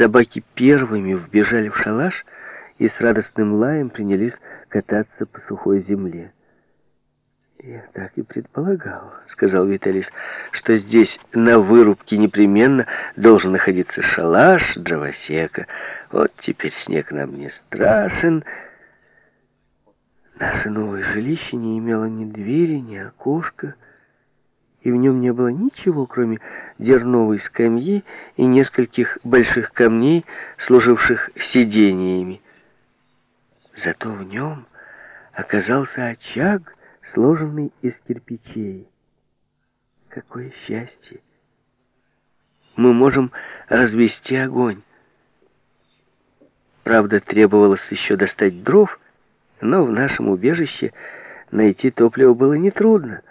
Собаки первыми вбежали в шалаш и с радостным лаем принялись кататься по сухой земле. «Я так и предполагал», — сказал Виталис, «что здесь на вырубке непременно должен находиться шалаш, дровосека. Вот теперь снег нам не страшен». Наше новое жилище не имело ни двери, ни окошка, и в нем не было ничего, кроме дерновой скамьи и нескольких больших камней, служивших сидениями. Зато в нем оказался очаг, сложенный из кирпичей. Какое счастье! Мы можем развести огонь. Правда, требовалось еще достать дров, но в нашем убежище найти топливо было нетрудно.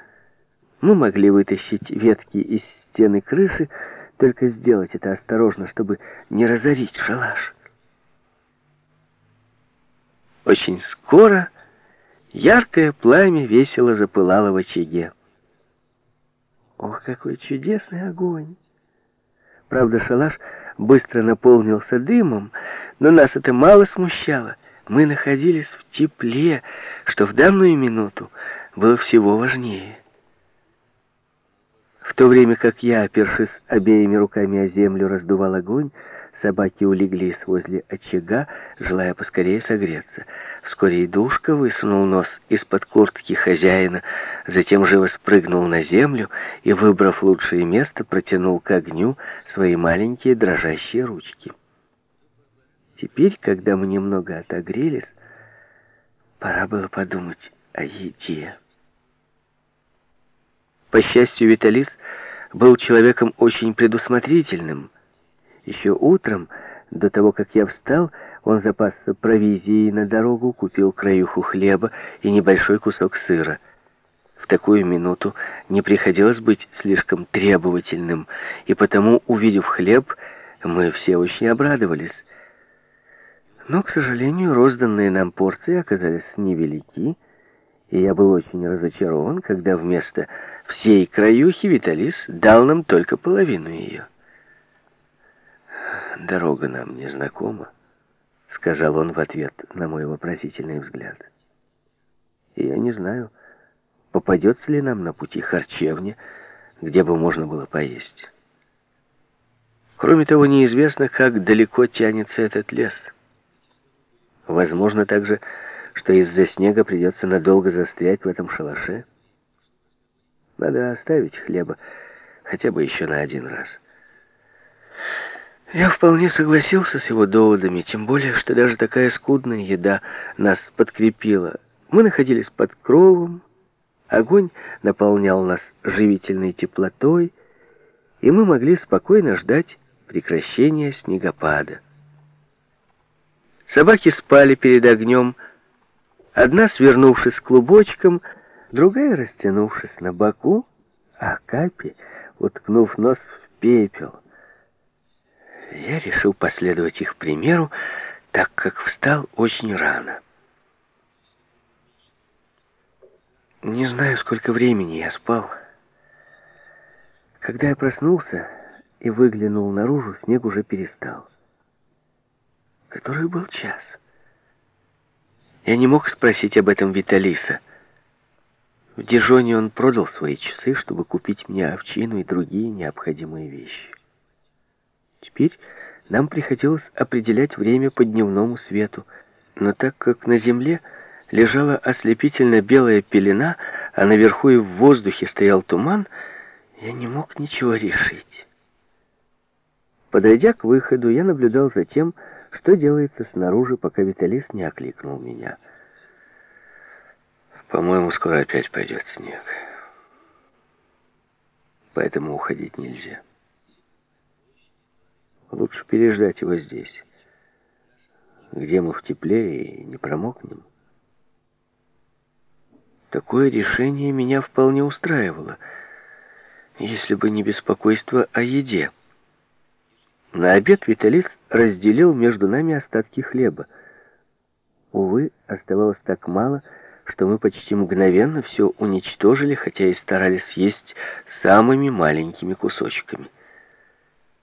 Мы могли вытащить ветки из стены крыши, только сделать это осторожно, чтобы не разорить шалаш. Очень скоро яркое пламя весело запылало в очаге. Ох, какой чудесный огонь! Правда, шалаш быстро наполнился дымом, но нас это мало смущало. Мы находились в тепле, что в данную минуту было всего важнее. То время как я, опершись обеими руками о землю, раздувал огонь, собаки улеглись возле очага, желая поскорее согреться. Вскоре и Душка высунул нос из-под куртки хозяина, затем живо спрыгнул на землю и, выбрав лучшее место, протянул к огню свои маленькие дрожащие ручки. Теперь, когда мы немного отогрелись, пора было подумать о еде. По счастью, Виталис был человеком очень предусмотрительным. Еще утром, до того, как я встал, он запасся провизией на дорогу, купил краюху хлеба и небольшой кусок сыра. В такую минуту не приходилось быть слишком требовательным, и потому, увидев хлеб, мы все очень обрадовались. Но, к сожалению, розданные нам порции оказались невелики, и я был очень разочарован, когда вместо всей краюхи Виталис дал нам только половину ее. «Дорога нам не знакома», — сказал он в ответ на мой вопросительный взгляд. «И я не знаю, попадется ли нам на пути харчевня, где бы можно было поесть. Кроме того, неизвестно, как далеко тянется этот лес». Возможно также, что из-за снега придется надолго застрять в этом шалаше. Надо оставить хлеба хотя бы еще на один раз. Я вполне согласился с его доводами, тем более, что даже такая скудная еда нас подкрепила. Мы находились под кровом, огонь наполнял нас живительной теплотой, и мы могли спокойно ждать прекращения снегопада. Собаки спали перед огнем, одна свернувшись клубочком, другая растянувшись на боку, а Капи, уткнув нос в пепел. Я решил последовать их примеру, так как встал очень рано. Не знаю, сколько времени я спал. Когда я проснулся и выглянул наружу, снег уже перестал который был час. Я не мог спросить об этом Виталиса. В Дижоне он продал свои часы, чтобы купить мне овчину и другие необходимые вещи. Теперь нам приходилось определять время по дневному свету, но так как на земле лежала ослепительно белая пелена, а наверху и в воздухе стоял туман, я не мог ничего решить. Подойдя к выходу, я наблюдал за тем, что делается снаружи, пока Виталис не окликнул меня. По-моему, скоро опять пойдет снег. Поэтому уходить нельзя. Лучше переждать его здесь, где мы в тепле и не промокнем. Такое решение меня вполне устраивало, если бы не беспокойство о еде. На обед Виталис разделил между нами остатки хлеба. Увы, оставалось так мало, что мы почти мгновенно все уничтожили, хотя и старались есть самыми маленькими кусочками.